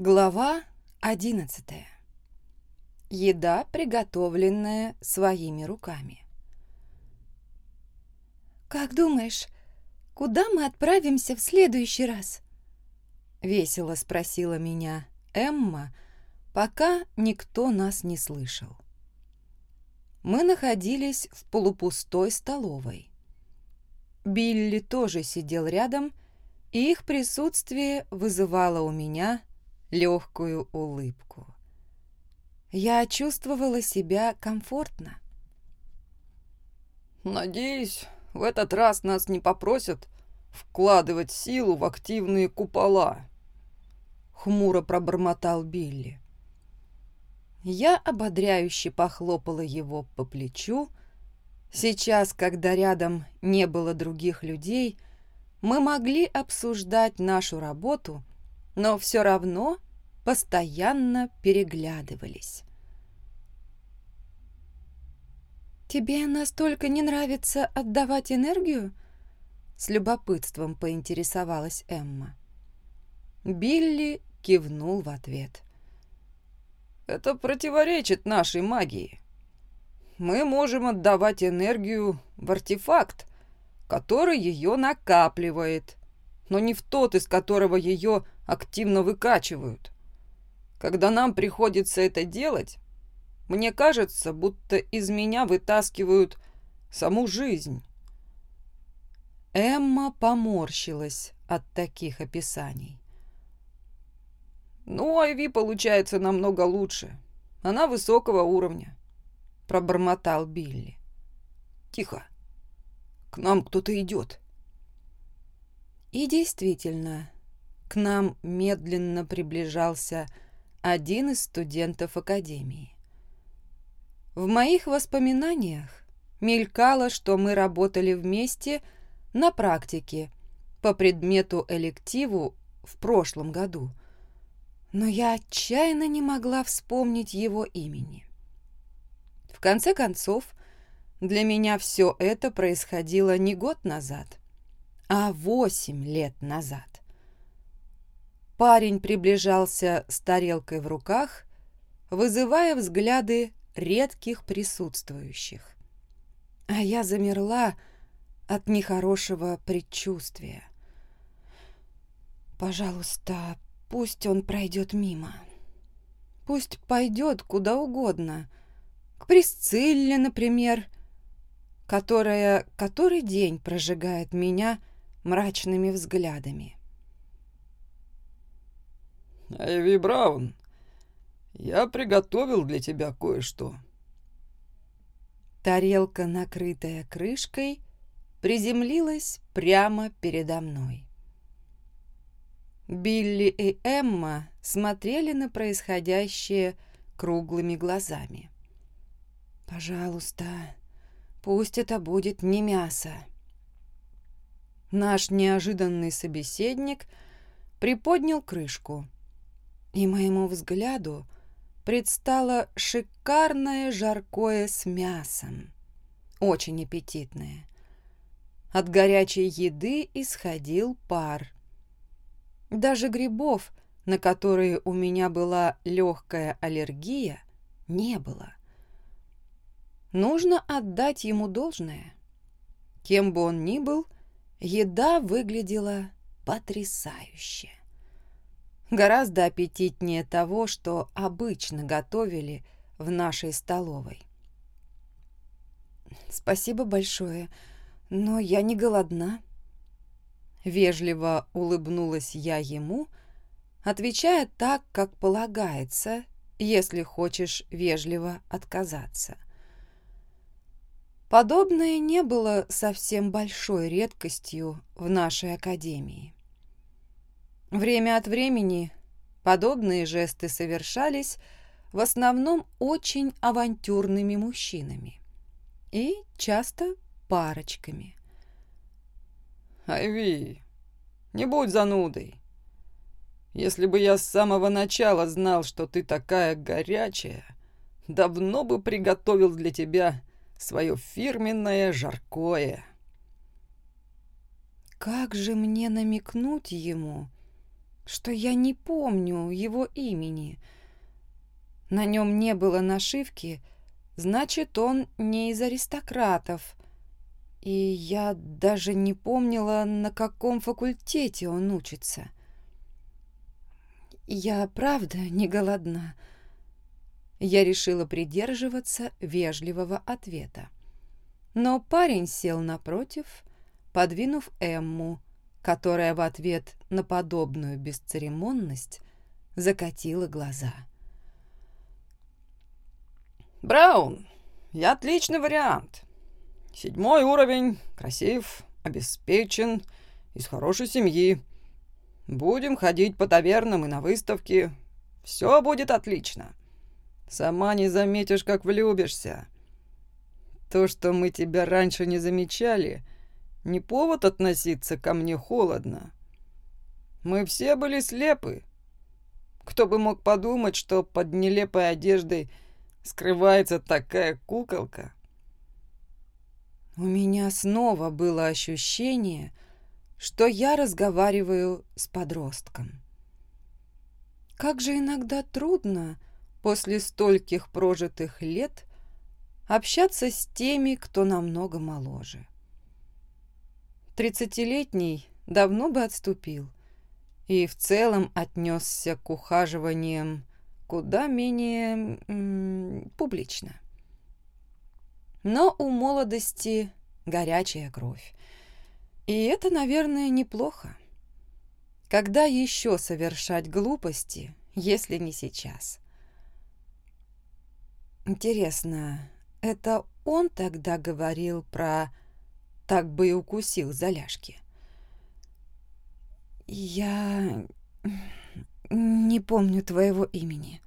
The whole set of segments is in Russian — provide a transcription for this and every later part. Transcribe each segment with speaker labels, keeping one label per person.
Speaker 1: Глава одиннадцатая. Еда, приготовленная своими руками. «Как думаешь, куда мы отправимся в следующий раз?» Весело спросила меня Эмма, пока никто нас не слышал. Мы находились в полупустой столовой. Билли тоже сидел рядом, и их присутствие вызывало у меня легкую улыбку. Я чувствовала себя комфортно.
Speaker 2: «Надеюсь, в этот раз нас не попросят вкладывать силу в активные купола», — хмуро пробормотал Билли.
Speaker 1: Я ободряюще похлопала его по плечу. Сейчас, когда рядом не было других людей, мы могли обсуждать нашу работу но все равно постоянно переглядывались. «Тебе настолько не нравится отдавать энергию?» С любопытством поинтересовалась Эмма. Билли кивнул в ответ.
Speaker 2: «Это противоречит нашей магии. Мы можем отдавать энергию в артефакт, который ее накапливает, но не в тот, из которого ее активно выкачивают. Когда нам приходится это делать, мне кажется, будто из меня вытаскивают саму жизнь.
Speaker 1: Эмма поморщилась от таких описаний.
Speaker 2: «Ну, Айви получается намного лучше. Она высокого уровня», — пробормотал Билли. «Тихо. К нам кто-то идет».
Speaker 1: И действительно, к нам медленно приближался один из студентов академии. В моих воспоминаниях мелькало, что мы работали вместе на практике по предмету элективу в прошлом году, но я отчаянно не могла вспомнить его имени. В конце концов, для меня все это происходило не год назад, а восемь лет назад. Парень приближался с тарелкой в руках, вызывая взгляды редких присутствующих. А я замерла от нехорошего предчувствия. «Пожалуйста, пусть он пройдет мимо. Пусть пойдет куда угодно. К Присцилле, например, которая который день прожигает меня мрачными взглядами.
Speaker 2: Эви Браун, я приготовил для тебя кое-что».
Speaker 1: Тарелка, накрытая крышкой, приземлилась прямо передо мной. Билли и Эмма смотрели на происходящее круглыми глазами. «Пожалуйста, пусть это будет не мясо». Наш неожиданный собеседник приподнял крышку – и моему взгляду предстало шикарное жаркое с мясом, очень аппетитное. От горячей еды исходил пар. Даже грибов, на которые у меня была легкая аллергия, не было. Нужно отдать ему должное. Кем бы он ни был, еда выглядела потрясающе гораздо аппетитнее того, что обычно готовили в нашей столовой. «Спасибо большое, но я не голодна». Вежливо улыбнулась я ему, отвечая так, как полагается, если хочешь вежливо отказаться. Подобное не было совсем большой редкостью в нашей академии. Время от времени подобные жесты совершались в основном очень авантюрными мужчинами и часто парочками.
Speaker 2: «Айви, не будь занудой. Если бы я с самого начала знал, что ты такая горячая, давно бы приготовил для тебя свое фирменное жаркое».
Speaker 1: Как же мне намекнуть ему, что я не помню его имени. На нем не было нашивки, значит, он не из аристократов. И я даже не помнила, на каком факультете он учится. Я правда не голодна. Я решила придерживаться вежливого ответа. Но парень сел напротив, подвинув Эмму, которая в ответ на подобную бесцеремонность закатила глаза.
Speaker 2: «Браун, я отличный вариант. Седьмой уровень, красив, обеспечен, из хорошей семьи. Будем ходить по тавернам и на выставки. Все будет отлично. Сама не заметишь, как влюбишься. То, что мы тебя раньше не замечали, не повод относиться ко мне холодно. Мы все были слепы. Кто бы мог подумать, что под нелепой одеждой скрывается такая куколка?
Speaker 1: У меня снова было ощущение, что я разговариваю с подростком. Как же иногда трудно после стольких прожитых лет общаться с теми, кто намного моложе. Тридцатилетний давно бы отступил и в целом отнесся к ухаживаниям куда менее публично. Но у молодости горячая кровь. И это, наверное, неплохо. Когда еще совершать глупости, если не сейчас? Интересно, это он тогда говорил про «так бы и укусил за ляжки»? Я не помню твоего имени.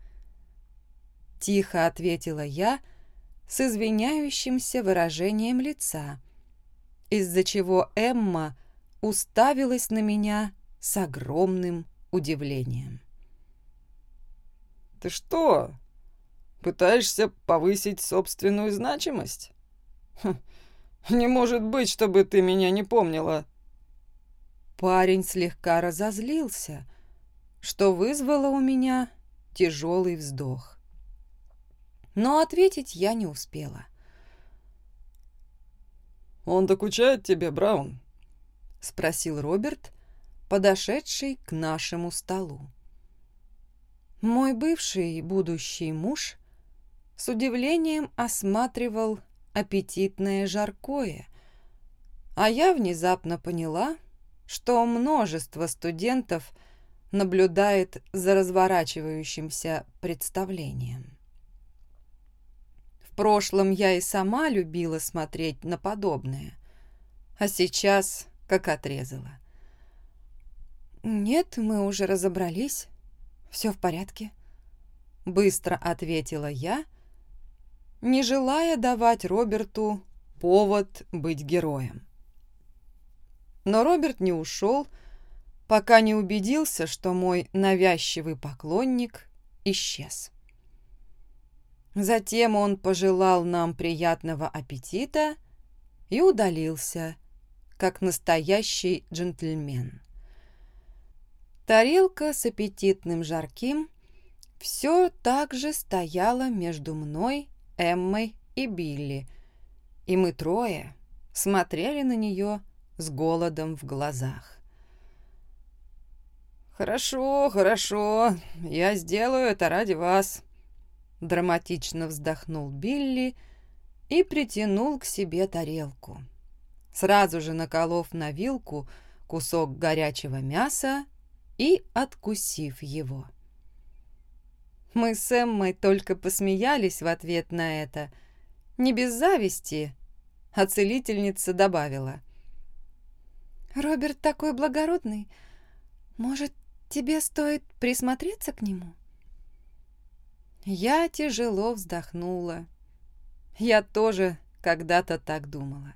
Speaker 1: Тихо ответила я, — с извиняющимся выражением лица, из-за чего Эмма уставилась на меня с огромным удивлением.
Speaker 2: «Ты что, пытаешься повысить собственную значимость? Хм, не может быть, чтобы ты меня не помнила».
Speaker 1: Парень слегка разозлился, что вызвало у меня тяжелый вздох но ответить я не успела.
Speaker 2: «Он докучает тебе, Браун?»
Speaker 1: — спросил Роберт, подошедший к нашему столу. Мой бывший будущий муж с удивлением осматривал аппетитное жаркое, а я внезапно поняла, что множество студентов наблюдает за разворачивающимся представлением. В прошлом я и сама любила смотреть на подобное, а сейчас как отрезала. «Нет, мы уже разобрались. Все в порядке», — быстро ответила я, не желая давать Роберту повод быть героем. Но Роберт не ушел, пока не убедился, что мой навязчивый поклонник исчез. Затем он пожелал нам приятного аппетита и удалился, как настоящий джентльмен. Тарелка с аппетитным жарким все так же стояла между мной, Эммой и Билли, и мы трое смотрели на нее с голодом в глазах.
Speaker 2: «Хорошо, хорошо, я сделаю это ради вас»,
Speaker 1: Драматично вздохнул Билли и притянул к себе тарелку. Сразу же наколов на вилку кусок горячего мяса и откусив его. Мы с Эммой только посмеялись в ответ на это. Не без зависти, а целительница добавила. «Роберт такой благородный. Может, тебе стоит присмотреться к нему?» Я тяжело вздохнула. Я тоже когда-то так думала.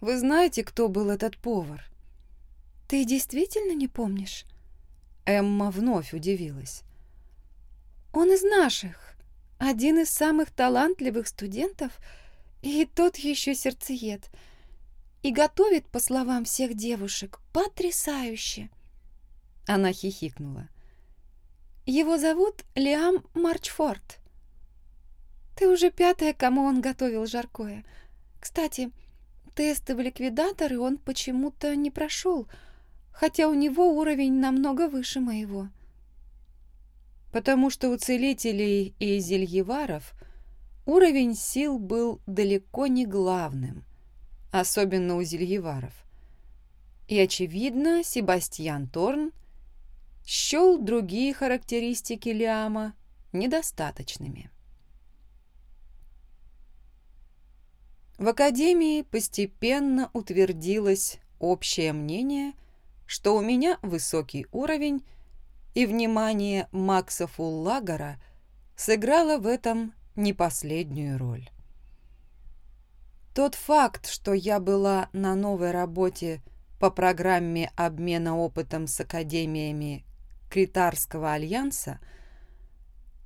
Speaker 1: «Вы знаете, кто был этот повар?» «Ты действительно не помнишь?» Эмма вновь удивилась. «Он из наших, один из самых талантливых студентов, и тот еще сердцеед.
Speaker 3: и готовит, по словам всех девушек, потрясающе. Она хихикнула. Его зовут Лиам Марчфорд. Ты уже пятая, кому он готовил жаркое. Кстати, тесты в ликвидаторы он почему-то не прошел, хотя у него уровень намного выше моего.
Speaker 1: Потому что у целителей и зельеваров уровень сил был далеко не главным, особенно у зельеваров. И, очевидно, Себастьян Торн счел другие характеристики Лиама недостаточными. В Академии постепенно утвердилось общее мнение, что у меня высокий уровень, и внимание Макса Фуллагера сыграло в этом не последнюю роль. Тот факт, что я была на новой работе по программе обмена опытом с академиями Критарского альянса,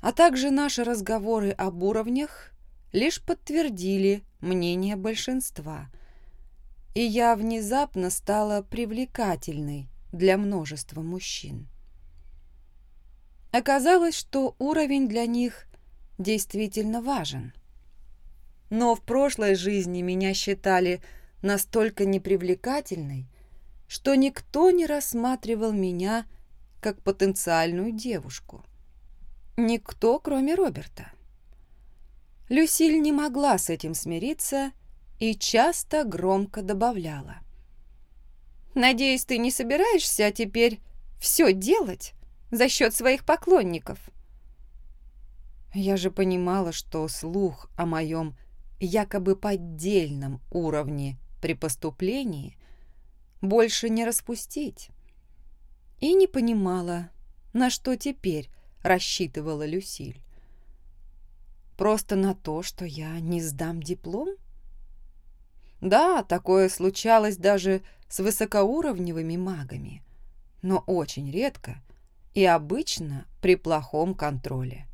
Speaker 1: а также наши разговоры об уровнях лишь подтвердили мнение большинства, и я внезапно стала привлекательной для множества мужчин. Оказалось, что уровень для них действительно важен. Но в прошлой жизни меня считали настолько непривлекательной, что никто не рассматривал меня как потенциальную девушку. Никто, кроме Роберта. Люсиль не могла с этим смириться и часто громко добавляла. «Надеюсь, ты не собираешься теперь все делать за счет своих поклонников?» Я же понимала, что слух о моем якобы поддельном уровне при поступлении больше не распустить. И не понимала, на что теперь рассчитывала Люсиль. Просто на то, что я не сдам диплом? Да, такое случалось даже с высокоуровневыми магами, но очень редко и обычно при плохом контроле.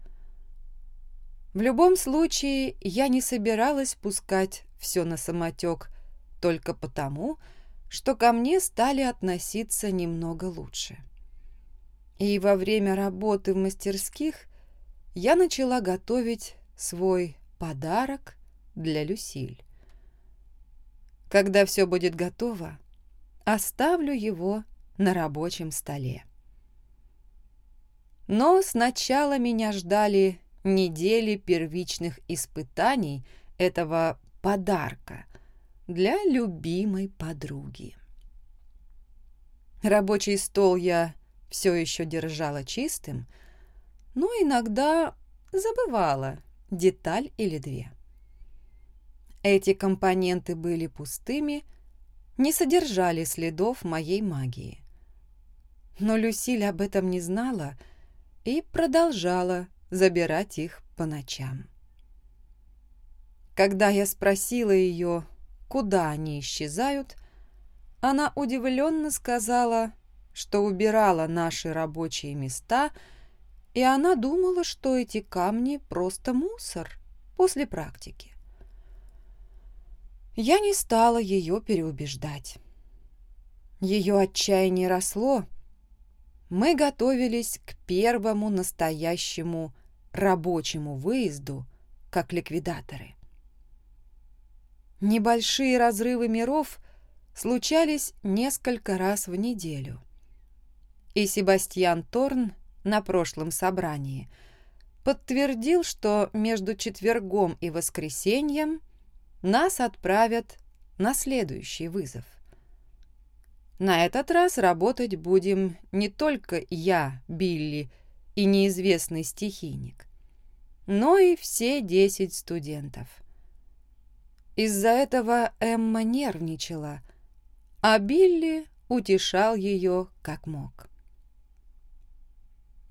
Speaker 1: В любом случае, я не собиралась пускать все на самотек только потому, что ко мне стали относиться немного лучше. И во время работы в мастерских я начала готовить свой подарок для Люсиль. Когда все будет готово, оставлю его на рабочем столе. Но сначала меня ждали недели первичных испытаний этого подарка для любимой подруги. Рабочий стол я все еще держала чистым, но иногда забывала деталь или две. Эти компоненты были пустыми, не содержали следов моей магии. Но Люсиль об этом не знала и продолжала забирать их по ночам. Когда я спросила ее, куда они исчезают, она удивленно сказала, что убирала наши рабочие места – и она думала, что эти камни просто мусор после практики. Я не стала ее переубеждать. Ее отчаяние росло. Мы готовились к первому настоящему рабочему выезду, как ликвидаторы. Небольшие разрывы миров случались несколько раз в неделю. И Себастьян Торн на прошлом собрании, подтвердил, что между четвергом и воскресеньем нас отправят на следующий вызов. На этот раз работать будем не только я, Билли и неизвестный стихийник, но и все десять студентов. Из-за этого Эмма нервничала, а Билли утешал ее как мог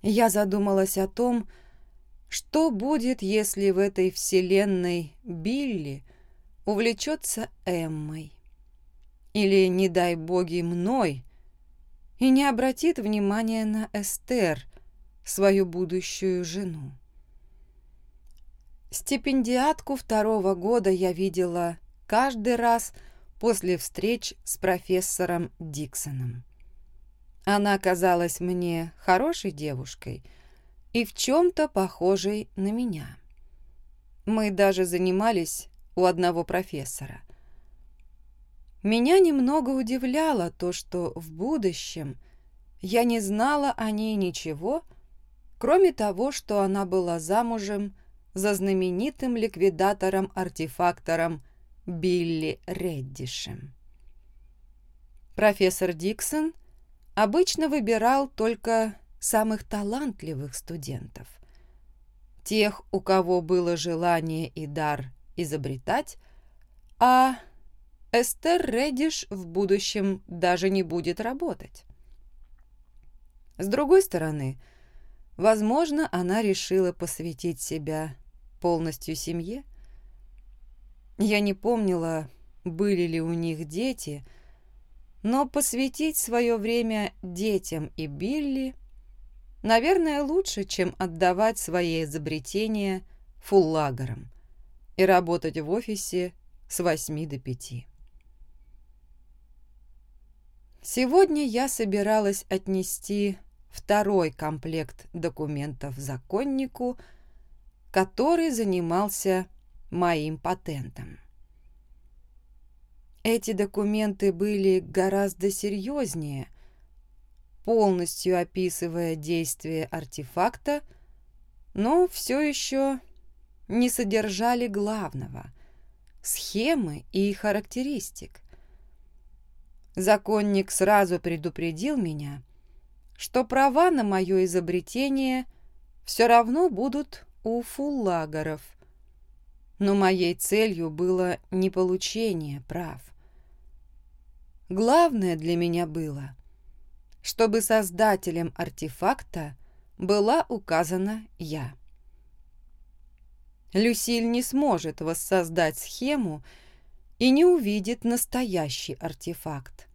Speaker 1: я задумалась о том, что будет, если в этой вселенной Билли увлечется Эммой. Или, не дай боги, мной, и не обратит внимания на Эстер, свою будущую жену. Стипендиатку второго года я видела каждый раз после встреч с профессором Диксоном. Она казалась мне хорошей девушкой и в чем-то похожей на меня. Мы даже занимались у одного профессора. Меня немного удивляло то, что в будущем я не знала о ней ничего, кроме того, что она была замужем за знаменитым ликвидатором-артефактором Билли Реддишем. Профессор Диксон обычно выбирал только самых талантливых студентов. Тех, у кого было желание и дар изобретать, а Эстер Реддиш в будущем даже не будет работать. С другой стороны, возможно, она решила посвятить себя полностью семье, я не помнила, были ли у них дети, но посвятить свое время детям и Билли, наверное, лучше, чем отдавать свои изобретения фуллагерам и работать в офисе с восьми до пяти. Сегодня я собиралась отнести второй комплект документов законнику, который занимался моим патентом. Эти документы были гораздо серьезнее, полностью описывая действие артефакта, но все еще не содержали главного – схемы и характеристик. Законник сразу предупредил меня, что права на мое изобретение все равно будут у фуллагеров, но моей целью было не получение прав. Главное для меня было, чтобы создателем артефакта была указана я. Люсиль не сможет воссоздать схему и не увидит настоящий артефакт,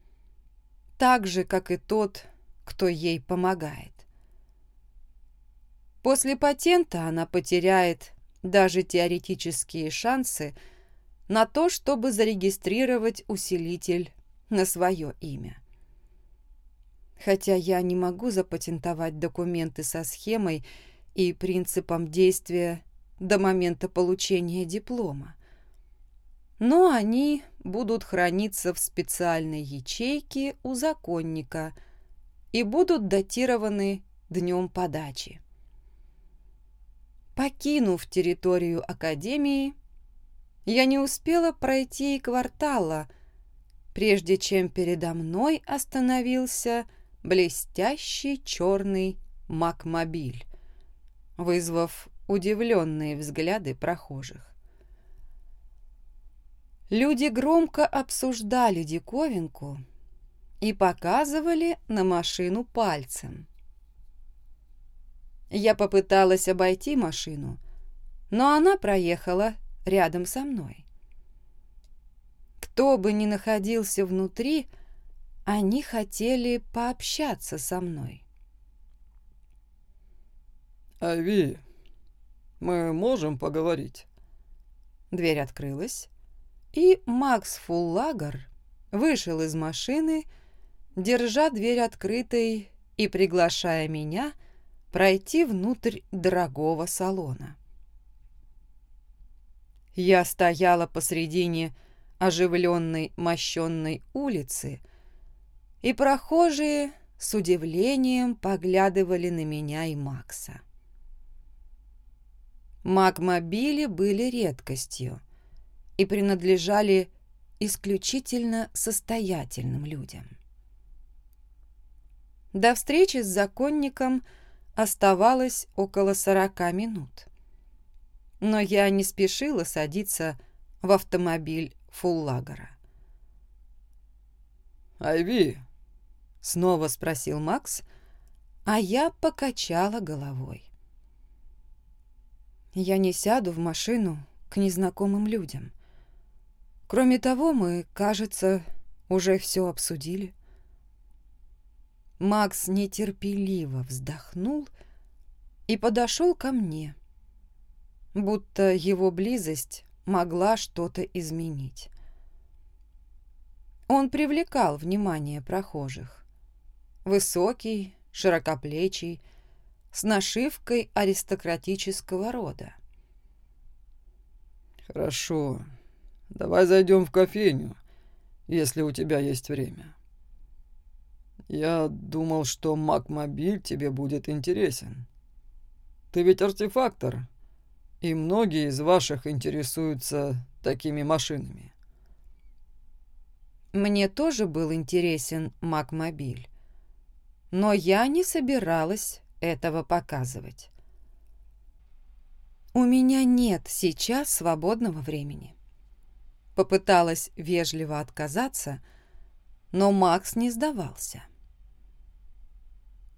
Speaker 1: так же, как и тот, кто ей помогает. После патента она потеряет даже теоретические шансы на то, чтобы зарегистрировать усилитель на свое имя. Хотя я не могу запатентовать документы со схемой и принципом действия до момента получения диплома. Но они будут храниться в специальной ячейке у законника и будут датированы днем подачи. Покинув территорию Академии, я не успела пройти и квартала, прежде чем передо мной остановился блестящий черный макмобиль, вызвав удивленные взгляды прохожих. Люди громко обсуждали диковинку и показывали на машину пальцем. Я попыталась обойти машину, но она проехала рядом со мной. Кто бы ни находился внутри, они хотели пообщаться со мной.
Speaker 4: «Ави, мы можем поговорить?»
Speaker 1: Дверь открылась, и Макс Фуллагер вышел из машины, держа дверь открытой и приглашая меня – пройти внутрь дорогого салона. Я стояла посредине оживленной мощенной улицы, и прохожие с удивлением поглядывали на меня и Макса. Магмобили были редкостью и принадлежали исключительно состоятельным людям. До встречи с законником – оставалось около сорока минут. Но я не спешила садиться в автомобиль Фуллагера.
Speaker 4: «Айви?»
Speaker 1: — снова спросил Макс, а я покачала головой. Я не сяду в машину к незнакомым людям. Кроме того, мы, кажется, уже все обсудили. Макс нетерпеливо вздохнул и подошел ко мне, будто его близость могла что-то изменить. Он привлекал внимание прохожих. Высокий, широкоплечий, с нашивкой аристократического рода.
Speaker 4: «Хорошо. Давай зайдем в кофейню, если у тебя есть время. Я думал, что Макмобиль тебе будет интересен. Ты ведь артефактор, и многие из ваших интересуются такими машинами».
Speaker 1: Мне тоже был интересен Макмобиль, но я не собиралась этого показывать. «У меня нет сейчас свободного времени». Попыталась вежливо отказаться, но Макс не сдавался.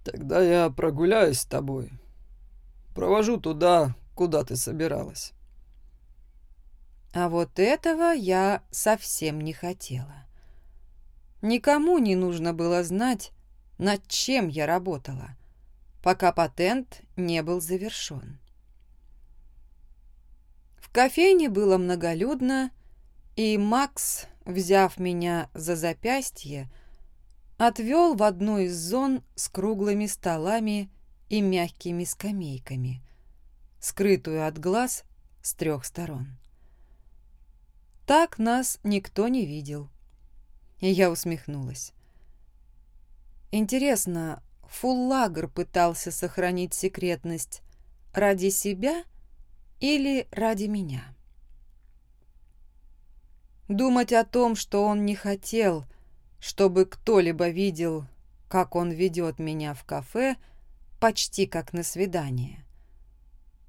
Speaker 4: «Тогда я прогуляюсь с тобой. Провожу туда, куда ты собиралась».
Speaker 1: А вот этого я совсем не хотела. Никому не нужно было знать, над чем я работала, пока патент не был завершен. В кофейне было многолюдно, и Макс, взяв меня за запястье, отвел в одну из зон с круглыми столами и мягкими скамейками, скрытую от глаз с трех сторон. Так нас никто не видел, и я усмехнулась. Интересно, Фуллагер пытался сохранить секретность ради себя или ради меня? Думать о том, что он не хотел, чтобы кто-либо видел, как он ведет меня в кафе, почти как на свидание,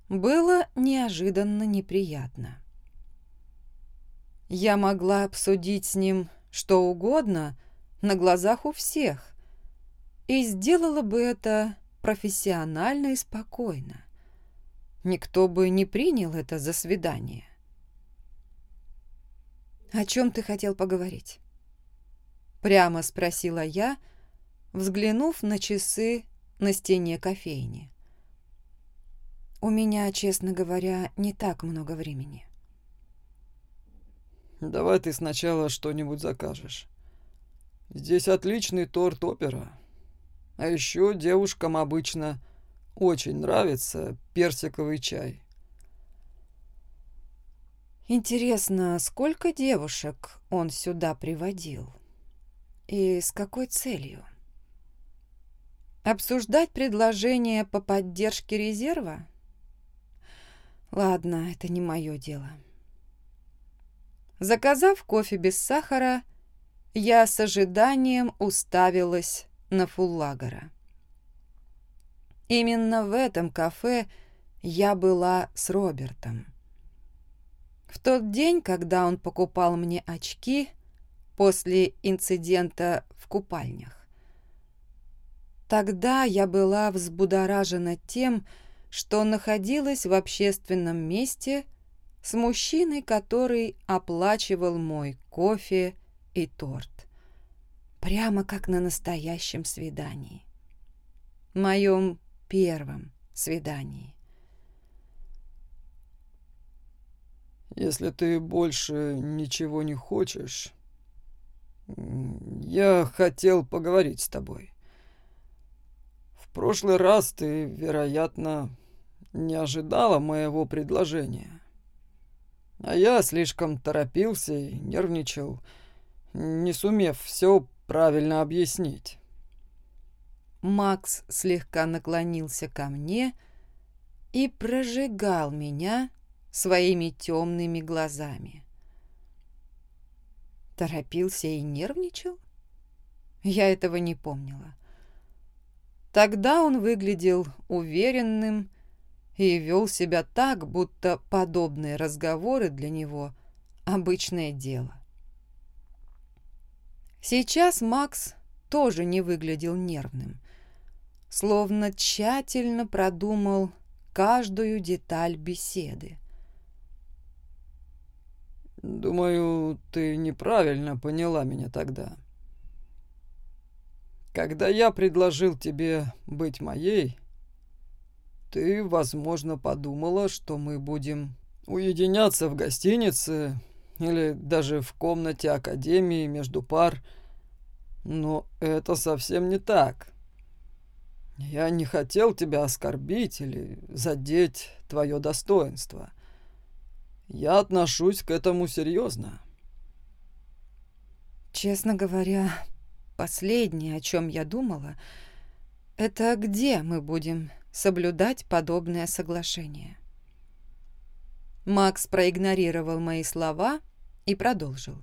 Speaker 1: было неожиданно неприятно. Я могла обсудить с ним что угодно на глазах у всех и сделала бы это профессионально и спокойно. Никто бы не принял это за свидание. «О чем ты хотел поговорить?» Прямо спросила я, взглянув на часы на стене кофейни. «У меня, честно говоря, не так много времени».
Speaker 4: «Давай ты сначала что-нибудь закажешь. Здесь отличный торт опера. А еще девушкам обычно очень нравится персиковый чай.
Speaker 1: Интересно, сколько девушек он сюда приводил? И с какой целью? Обсуждать предложение по поддержке резерва? Ладно, это не мое дело. Заказав кофе без сахара, я с ожиданием уставилась на Фуллагера. Именно в этом кафе я была с Робертом. В тот день, когда он покупал мне очки после инцидента в купальнях. Тогда я была взбудоражена тем, что находилась в общественном месте с мужчиной, который оплачивал мой кофе и торт. Прямо как на настоящем свидании. Моем первом свидании.
Speaker 4: Если ты больше ничего не хочешь, я хотел поговорить с тобой. В прошлый раз ты, вероятно, не ожидала моего предложения. А я слишком торопился и нервничал, не сумев все правильно объяснить.
Speaker 1: Макс слегка наклонился ко мне и прожигал меня своими темными глазами. Торопился и нервничал? Я этого не помнила. Тогда он выглядел уверенным и вел себя так, будто подобные разговоры для него – обычное дело. Сейчас Макс тоже не выглядел нервным, словно тщательно продумал каждую деталь беседы.
Speaker 4: Думаю, ты неправильно поняла меня тогда. Когда я предложил тебе быть моей, ты, возможно, подумала, что мы будем уединяться в гостинице или даже в комнате академии между пар. Но это совсем не так. Я не хотел тебя оскорбить или задеть твое достоинство. Я отношусь к этому серьезно.
Speaker 1: Честно говоря, последнее, о чем я думала, это где мы будем соблюдать подобное соглашение. Макс проигнорировал мои слова и продолжил.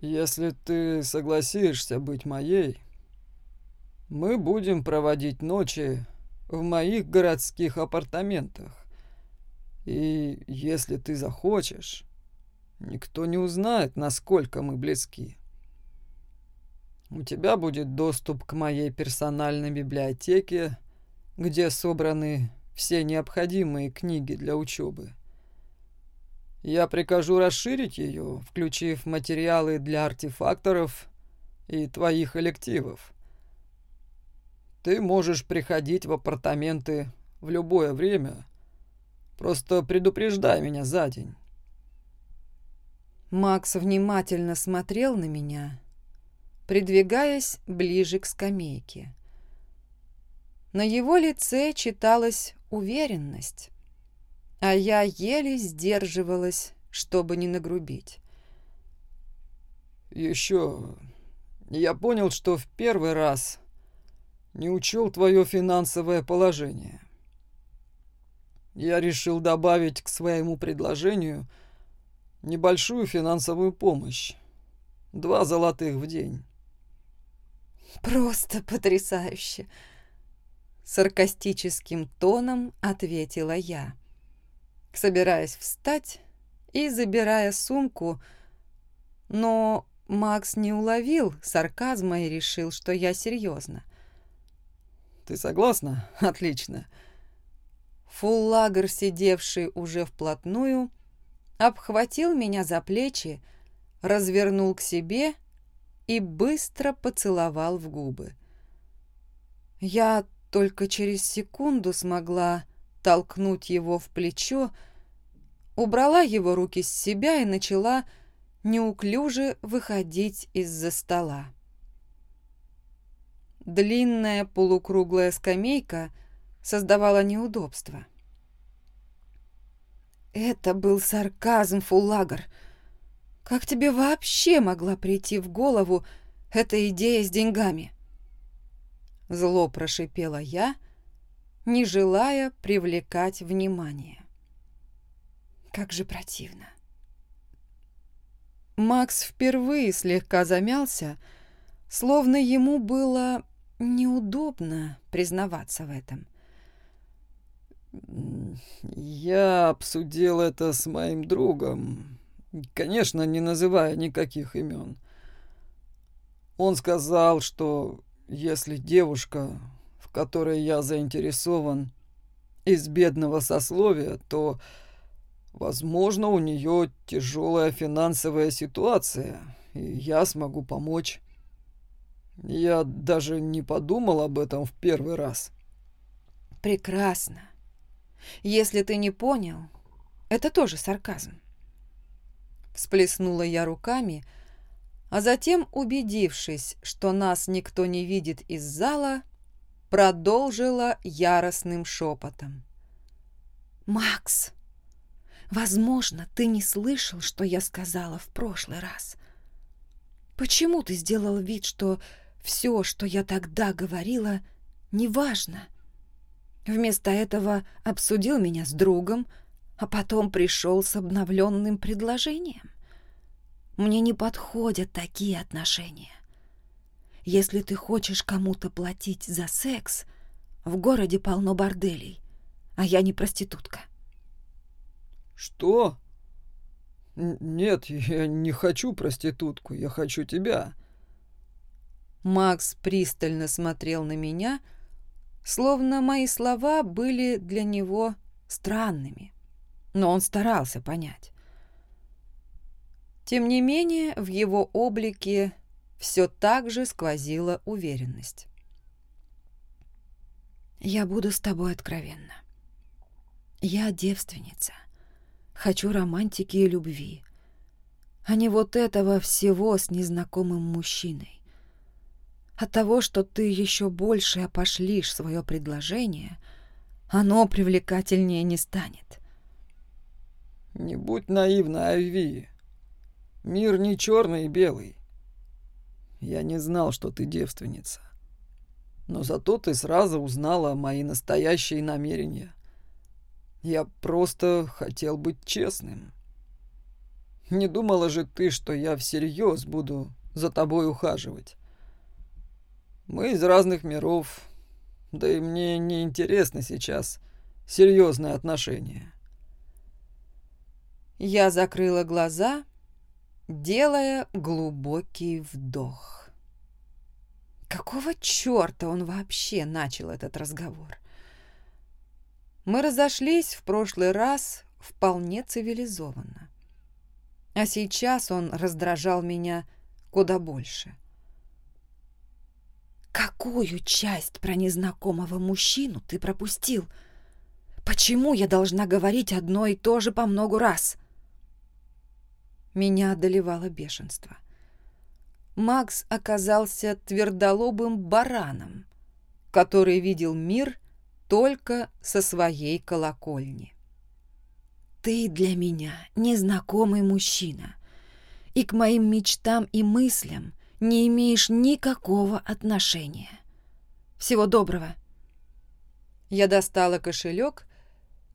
Speaker 4: «Если ты согласишься быть моей, мы будем проводить ночи в моих городских апартаментах. И если ты захочешь, никто не узнает, насколько мы близки. У тебя будет доступ к моей персональной библиотеке, где собраны все необходимые книги для учебы. Я прикажу расширить ее, включив материалы для артефакторов и твоих элективов. Ты можешь приходить в апартаменты в любое время. Просто предупреждай меня за день.
Speaker 1: Макс внимательно смотрел на меня, придвигаясь ближе к скамейке. На его лице читалась уверенность, а я еле сдерживалась, чтобы не нагрубить.
Speaker 4: «Еще я понял, что в первый раз не учел твое финансовое положение. Я решил добавить к своему предложению небольшую финансовую помощь. Два золотых в день.
Speaker 1: «Просто потрясающе!» Саркастическим тоном ответила я, собираясь встать и забирая сумку, но Макс не уловил сарказма и решил, что я серьезно.
Speaker 4: Ты согласна? Отлично.
Speaker 1: Фуллагер, сидевший уже вплотную, обхватил меня за плечи, развернул к себе и быстро поцеловал в губы. Я только через секунду смогла толкнуть его в плечо, убрала его руки с себя и начала неуклюже выходить из-за стола. Длинная полукруглая скамейка создавала неудобства. «Это был сарказм, Фуллагер. Как тебе вообще могла прийти в голову эта идея с деньгами?» Зло прошипела я, не желая привлекать внимание. Как же противно. Макс впервые слегка замялся, словно ему было Неудобно признаваться в этом.
Speaker 4: Я обсудил это с моим другом, конечно, не называя никаких имен. Он сказал, что если девушка, в которой я заинтересован, из бедного сословия, то, возможно, у нее тяжелая финансовая ситуация, и я смогу помочь. Я даже не подумал об этом в первый раз.
Speaker 1: Прекрасно. Если ты не понял, это тоже сарказм. Всплеснула я руками, а затем, убедившись, что нас никто не видит из зала, продолжила яростным шепотом. «Макс, возможно, ты не слышал, что я сказала в прошлый раз. Почему ты сделал вид, что все, что я тогда говорила, неважно. Вместо этого обсудил меня с другом, а потом пришел с обновленным предложением. Мне не подходят такие отношения. Если ты хочешь кому-то платить за секс, в городе полно борделей, а я не проститутка.
Speaker 4: Что? Нет, я не хочу проститутку, я хочу тебя.
Speaker 1: Макс пристально смотрел на меня, словно мои слова были для него странными, но он старался понять. Тем не менее, в его облике все так же сквозила уверенность. «Я буду с тобой откровенна. Я девственница, Хочу романтики и любви, а не вот этого всего с незнакомым мужчиной. От того, что ты еще больше опошлишь свое предложение, оно привлекательнее не станет.
Speaker 4: Не будь наивна, Айви. Мир не черный и белый. Я не знал, что ты девственница. Но зато ты сразу узнала мои настоящие намерения. Я просто хотел быть честным. Не думала же ты, что я всерьез буду за тобой ухаживать. Мы из разных миров, да и мне не интересно сейчас серьезные отношения.
Speaker 1: Я закрыла глаза, делая глубокий вдох. Какого черта он вообще начал этот разговор? Мы разошлись в прошлый раз вполне цивилизованно. А сейчас он раздражал меня куда больше. «Какую часть про незнакомого мужчину ты пропустил? Почему я должна говорить одно и то же по много раз?» Меня одолевало бешенство. Макс оказался твердолобым бараном, который видел мир только со своей колокольни. «Ты для меня незнакомый мужчина, и к моим мечтам и мыслям не имеешь никакого отношения. Всего доброго!» Я достала кошелек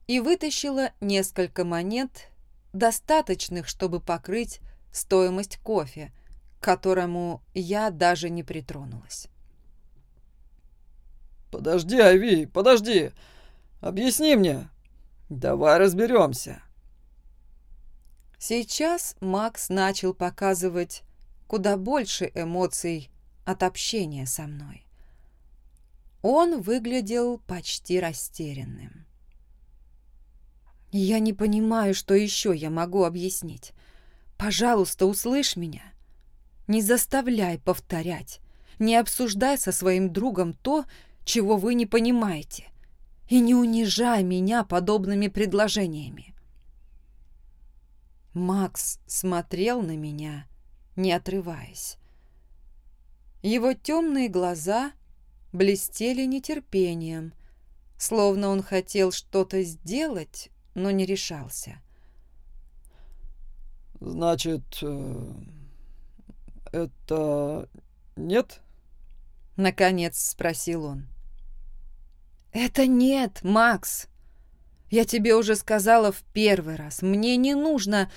Speaker 1: и вытащила несколько монет, достаточных, чтобы покрыть стоимость кофе, к которому я даже не притронулась.
Speaker 4: «Подожди, Ави, подожди! Объясни мне! Давай разберемся!»
Speaker 1: Сейчас Макс начал показывать куда больше эмоций от общения со мной. Он выглядел почти растерянным. «Я не понимаю, что еще я могу объяснить. Пожалуйста, услышь меня. Не заставляй повторять, не обсуждай со своим другом то, чего вы не понимаете, и не унижай меня подобными предложениями. Макс смотрел на меня, не отрываясь. Его темные глаза блестели нетерпением, словно он хотел что-то сделать, но не решался.
Speaker 4: «Значит, э, это нет?»
Speaker 1: Наконец спросил он. «Это нет, Макс. Я тебе уже сказала в первый раз. Мне не нужно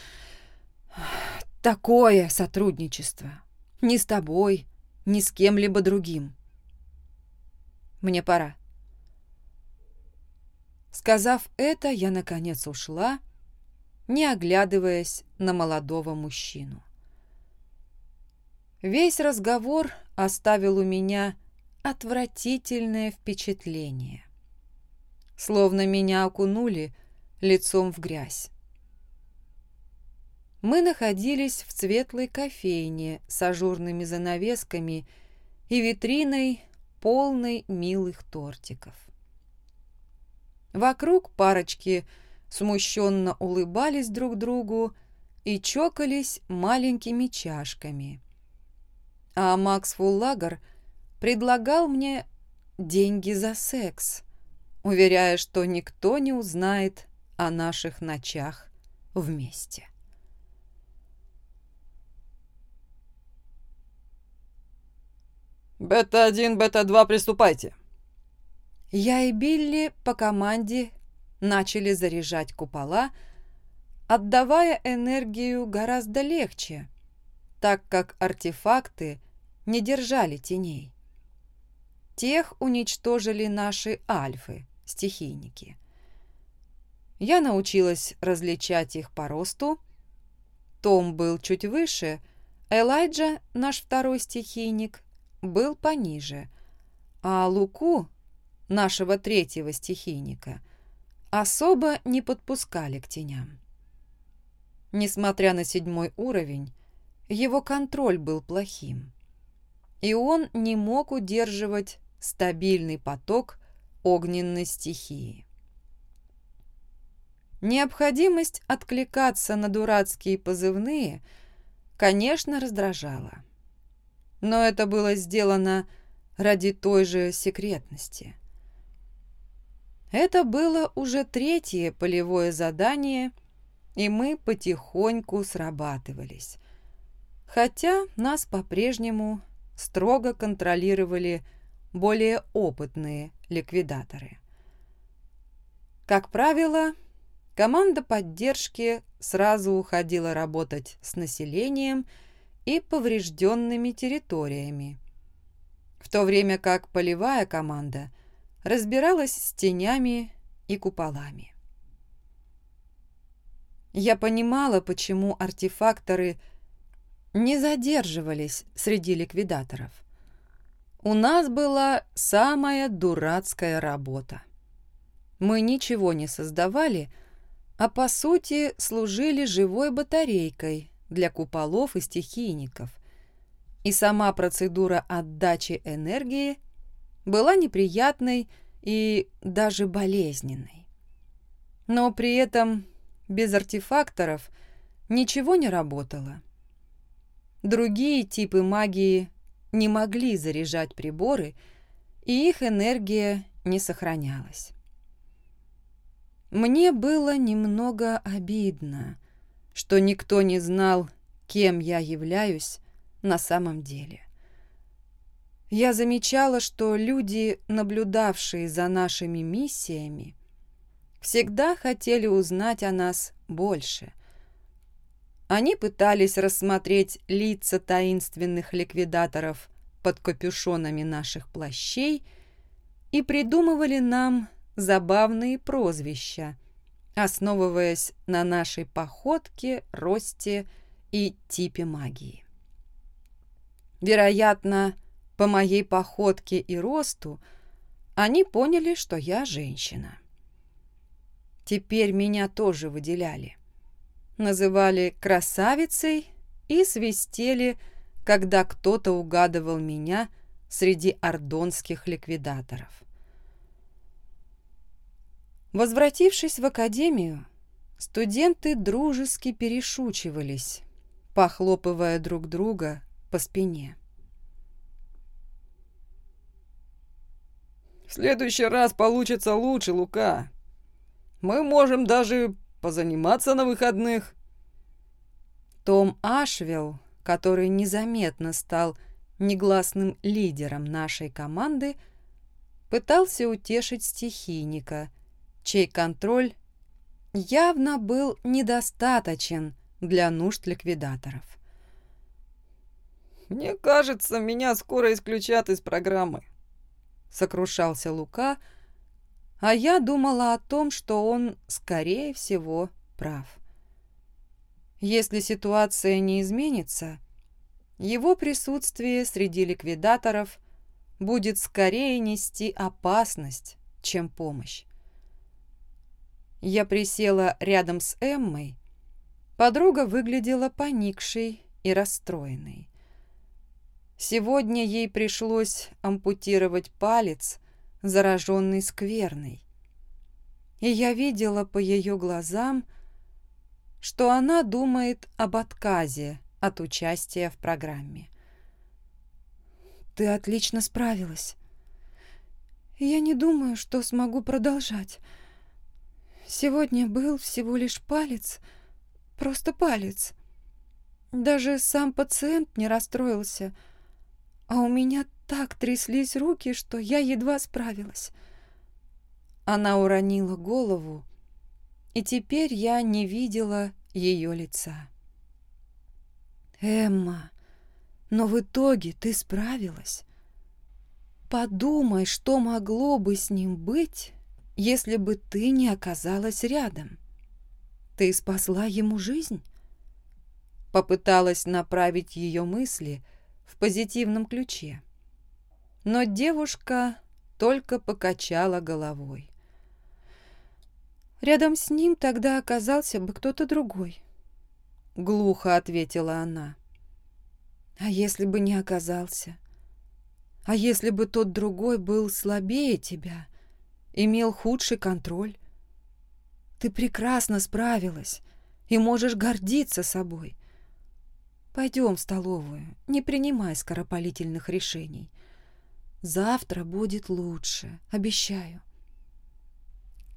Speaker 1: такое сотрудничество. Ни с тобой, ни с кем-либо другим. Мне пора». Сказав это, я, наконец, ушла, не оглядываясь на молодого мужчину. Весь разговор оставил у меня отвратительное впечатление словно меня окунули лицом в грязь. Мы находились в светлой кофейне с ажурными занавесками и витриной, полной милых тортиков. Вокруг парочки смущенно улыбались друг другу и чокались маленькими чашками. А Макс Фуллагер предлагал мне деньги за секс уверяя, что никто не узнает о наших ночах вместе.
Speaker 4: «Бета-1, бета-2, приступайте!»
Speaker 1: Я и Билли по команде начали заряжать купола, отдавая энергию гораздо легче, так как артефакты не держали теней. Тех уничтожили наши альфы, стихийники. Я научилась различать их по росту. Том был чуть выше, Элайджа, наш второй стихийник, был пониже, а Луку, нашего третьего стихийника, особо не подпускали к теням. Несмотря на седьмой уровень, его контроль был плохим, и он не мог удерживать стабильный поток огненной стихии. Необходимость откликаться на дурацкие позывные, конечно, раздражала. Но это было сделано ради той же секретности. Это было уже третье полевое задание, и мы потихоньку срабатывались. Хотя нас по-прежнему строго контролировали более опытные ликвидаторы. Как правило, команда поддержки сразу уходила работать с населением и поврежденными территориями, в то время как полевая команда разбиралась с тенями и куполами. Я понимала, почему артефакторы не задерживались среди ликвидаторов. У нас была самая дурацкая работа. Мы ничего не создавали, а по сути служили живой батарейкой для куполов и стихийников. И сама процедура отдачи энергии была неприятной и даже болезненной. Но при этом без артефакторов ничего не работало. Другие типы магии не могли заряжать приборы, и их энергия не сохранялась. Мне было немного обидно, что никто не знал, кем я являюсь на самом деле. Я замечала, что люди, наблюдавшие за нашими миссиями, всегда хотели узнать о нас больше. Они пытались рассмотреть лица таинственных ликвидаторов под капюшонами наших плащей и придумывали нам забавные прозвища, основываясь на нашей походке, росте и типе магии. Вероятно, по моей походке и росту они поняли, что я женщина. Теперь меня тоже выделяли. Называли красавицей и свистели, когда кто-то угадывал меня среди ордонских ликвидаторов. Возвратившись в академию, студенты дружески перешучивались, похлопывая друг друга по спине.
Speaker 4: «В следующий раз получится лучше, Лука. Мы можем даже позаниматься на выходных».
Speaker 1: Том Ашвилл, который незаметно стал негласным лидером нашей команды, пытался утешить стихийника, чей контроль явно был недостаточен для нужд ликвидаторов.
Speaker 4: «Мне кажется, меня скоро исключат из программы», — сокрушался Лука, — а я думала о том, что он, скорее всего, прав.
Speaker 1: Если ситуация не изменится, его присутствие среди ликвидаторов будет скорее нести опасность, чем помощь. Я присела рядом с Эммой. Подруга выглядела поникшей и расстроенной. Сегодня ей пришлось ампутировать палец, зараженный скверной. И я видела по ее глазам, что она думает об отказе от участия в программе. «Ты отлично справилась. Я не думаю, что смогу продолжать. Сегодня был всего лишь палец, просто палец. Даже сам пациент не расстроился, а у меня так тряслись руки, что я едва справилась. Она уронила голову, и теперь я не видела ее лица. «Эмма, но в итоге ты справилась. Подумай, что могло бы с ним быть, если бы ты не оказалась рядом. Ты спасла ему жизнь?» Попыталась направить ее мысли в позитивном ключе но девушка только покачала головой. «Рядом с ним тогда оказался бы кто-то другой», — глухо ответила она. «А если бы не оказался? А если бы тот другой был слабее тебя, имел худший контроль? Ты прекрасно справилась и можешь гордиться собой. Пойдем в столовую, не принимай скоропалительных решений. Завтра будет лучше, обещаю.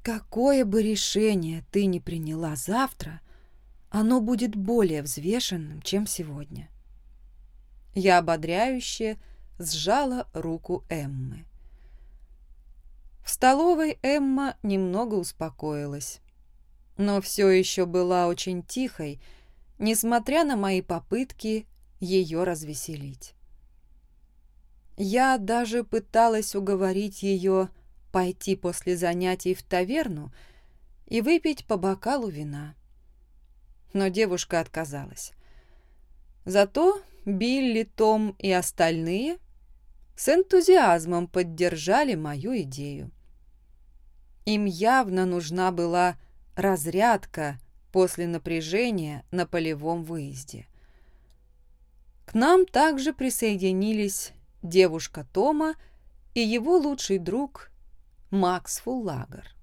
Speaker 1: Какое бы решение ты ни приняла завтра, оно будет более взвешенным, чем сегодня. Я ободряюще сжала руку Эммы. В столовой Эмма немного успокоилась, но все еще была очень тихой, несмотря на мои попытки ее развеселить. Я даже пыталась уговорить ее пойти после занятий в таверну и выпить по бокалу вина. Но девушка отказалась. Зато Билли, Том и остальные с энтузиазмом поддержали мою идею. Им явно нужна была разрядка после напряжения на полевом выезде. К нам также присоединились девушка Тома и его лучший друг Макс Фуллагер.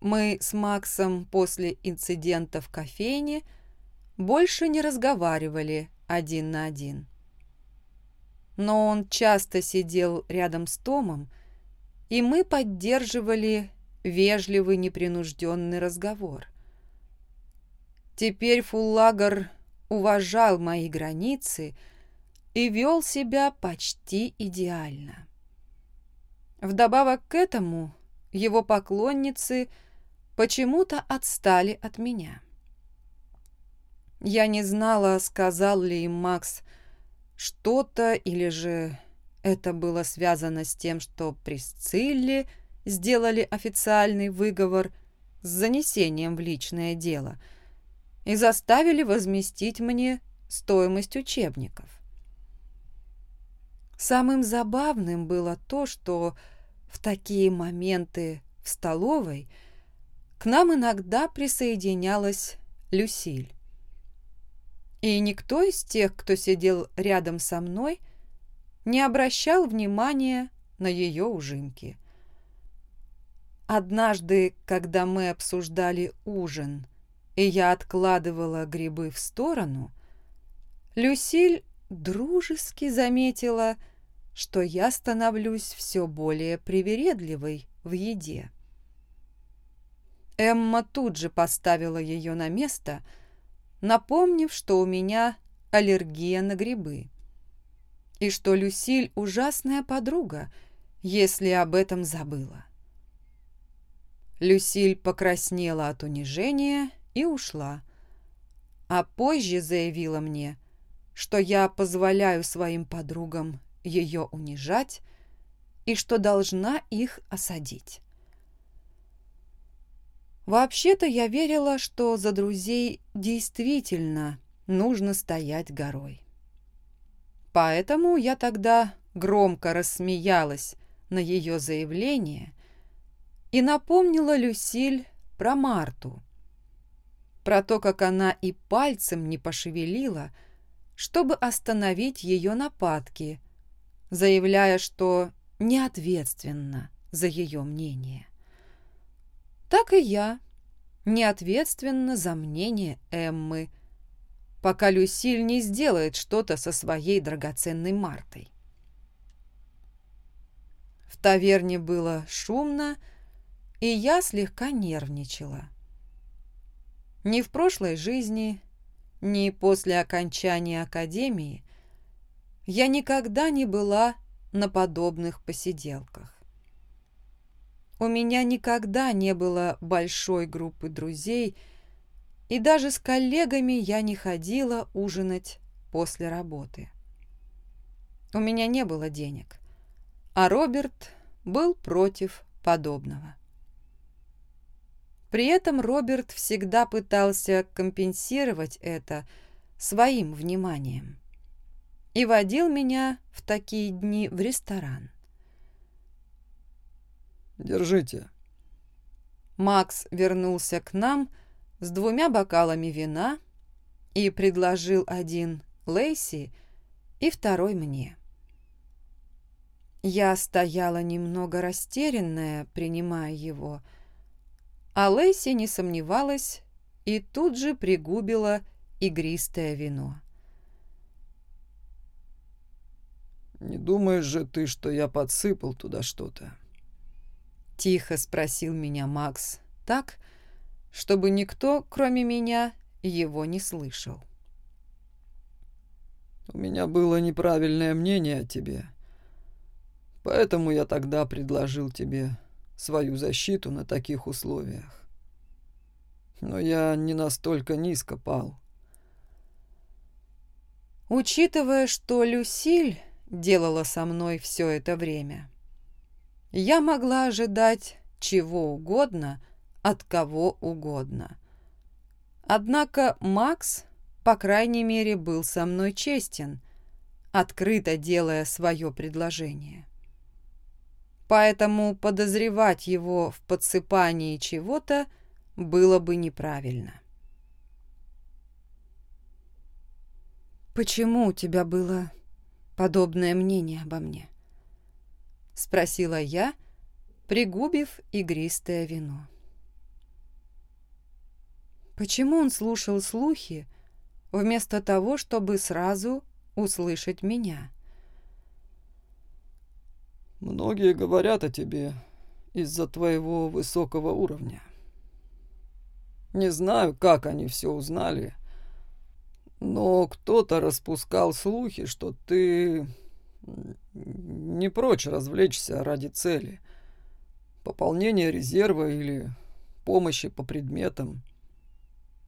Speaker 1: Мы с Максом после инцидента в кофейне больше не разговаривали один на один. Но он часто сидел рядом с Томом, и мы поддерживали вежливый непринужденный разговор. Теперь Фуллагер уважал мои границы и вел себя почти идеально. Вдобавок к этому его поклонницы почему-то отстали от меня. Я не знала, сказал ли им Макс что-то, или же это было связано с тем, что Присцилле сделали официальный выговор с занесением в личное дело и заставили возместить мне стоимость учебников. Самым забавным было то, что в такие моменты в столовой к нам иногда присоединялась Люсиль. И никто из тех, кто сидел рядом со мной, не обращал внимания на ее ужимки. Однажды, когда мы обсуждали ужин, и я откладывала грибы в сторону, Люсиль дружески заметила, что я становлюсь все более привередливой в еде. Эмма тут же поставила ее на место, напомнив, что у меня аллергия на грибы, и что Люсиль ужасная подруга, если об этом забыла. Люсиль покраснела от унижения и ушла, а позже заявила мне, что я позволяю своим подругам ее унижать и что должна их осадить. Вообще-то я верила, что за друзей действительно нужно стоять горой. Поэтому я тогда громко рассмеялась на ее заявление и напомнила Люсиль про Марту, про то, как она и пальцем не пошевелила, чтобы остановить ее нападки, заявляя, что не ответственна за ее мнение. Так и я не ответственна за мнение Эммы, пока Люсиль не сделает что-то со своей драгоценной Мартой. В таверне было шумно, и я слегка нервничала. Ни в прошлой жизни, ни после окончания академии я никогда не была на подобных посиделках. У меня никогда не было большой группы друзей, и даже с коллегами я не ходила ужинать после работы. У меня не было денег, а Роберт был против подобного. При этом Роберт всегда пытался компенсировать это своим вниманием и водил меня в такие дни в ресторан.
Speaker 4: «Держите».
Speaker 1: Макс вернулся к нам с двумя бокалами вина и предложил один Лейси и второй мне. Я стояла немного растерянная, принимая его, А Лэйси не сомневалась и тут же пригубила игристое вино.
Speaker 4: «Не думаешь же ты, что я подсыпал туда что-то?»
Speaker 1: Тихо спросил меня Макс так, чтобы никто, кроме меня, его не слышал.
Speaker 4: «У меня было неправильное мнение о тебе, поэтому я тогда предложил тебе свою защиту на таких условиях. Но я не настолько низко пал».
Speaker 1: Учитывая, что Люсиль делала со мной все это время, я могла ожидать чего угодно от кого угодно. Однако Макс, по крайней мере, был со мной честен, открыто делая свое предложение. Поэтому подозревать его в подсыпании чего-то было бы неправильно. «Почему у тебя было подобное мнение обо мне?» — спросила я, пригубив игристое вино. Почему он слушал слухи, вместо того, чтобы сразу услышать меня?
Speaker 4: «Многие говорят о тебе из-за твоего высокого уровня. Не знаю, как они все узнали, но кто-то распускал слухи, что ты не прочь развлечься ради цели. Пополнения резерва или помощи по предметам.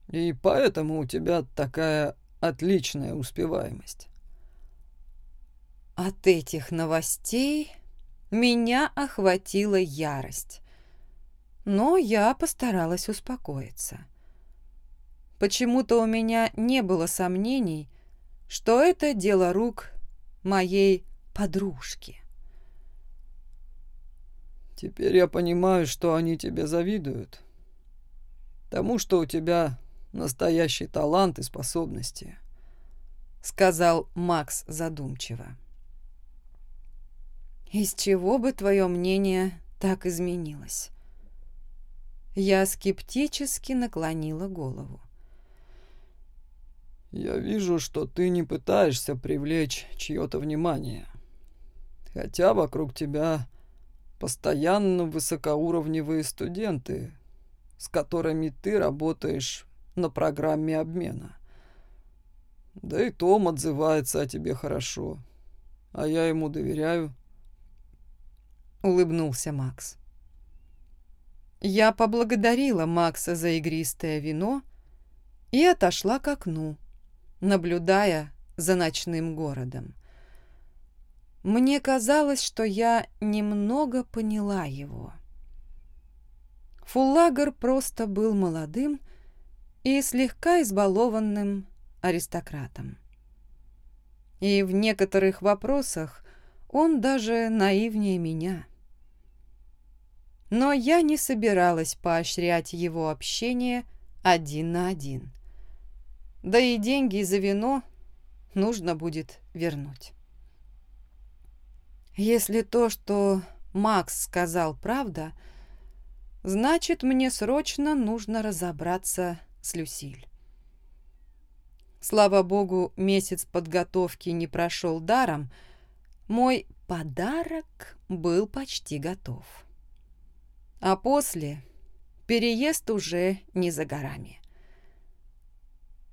Speaker 4: И поэтому у тебя такая отличная успеваемость.
Speaker 1: От этих новостей меня охватила ярость. Но я постаралась успокоиться. Почему-то у меня не было сомнений, что это дело рук моей подружки.
Speaker 4: Теперь я понимаю, что они тебе завидуют. Тому, что у тебя настоящий талант и способности,
Speaker 1: сказал Макс задумчиво. Из чего бы твое мнение так изменилось? Я скептически наклонила голову.
Speaker 4: Я вижу, что ты не пытаешься привлечь чье-то внимание. Хотя вокруг тебя постоянно высокоуровневые студенты, с которыми ты работаешь на программе обмена. Да и Том отзывается о тебе хорошо, а я ему доверяю.
Speaker 1: Улыбнулся Макс. Я поблагодарила Макса за игристое вино и отошла к окну, наблюдая за ночным городом. Мне казалось, что я немного поняла его. Фуллагер просто был молодым и слегка избалованным аристократом. И в некоторых вопросах он даже наивнее меня. Но я не собиралась поощрять его общение один на один. Да и деньги за вино нужно будет вернуть. Если то, что Макс сказал, правда, значит, мне срочно нужно разобраться с Люсиль. Слава богу, месяц подготовки не прошел даром. Мой подарок был почти готов. А после переезд уже не за горами.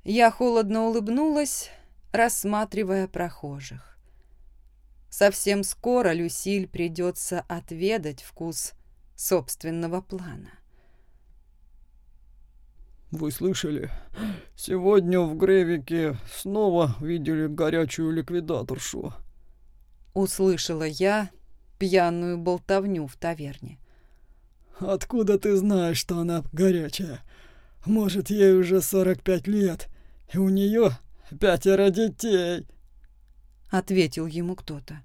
Speaker 1: Я холодно улыбнулась, рассматривая прохожих. Совсем скоро Люсиль придется отведать вкус собственного плана.
Speaker 4: «Вы слышали? Сегодня в Гревике снова видели горячую ликвидаторшу».
Speaker 1: Услышала я пьяную болтовню в таверне.
Speaker 5: «Откуда ты знаешь, что она горячая? Может, ей уже 45 лет, и у нее пятеро детей?»
Speaker 1: — ответил ему кто-то.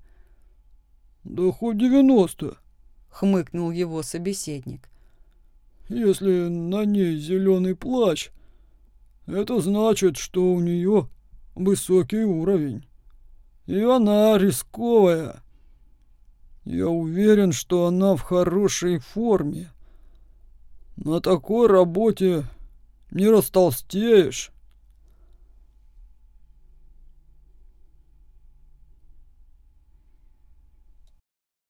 Speaker 5: «Да хоть девяносто», —
Speaker 1: хмыкнул его собеседник.
Speaker 5: «Если на ней зеленый плащ, это значит, что у нее высокий уровень. И она рисковая. Я уверен, что она в хорошей форме.
Speaker 4: На такой работе не растолстеешь.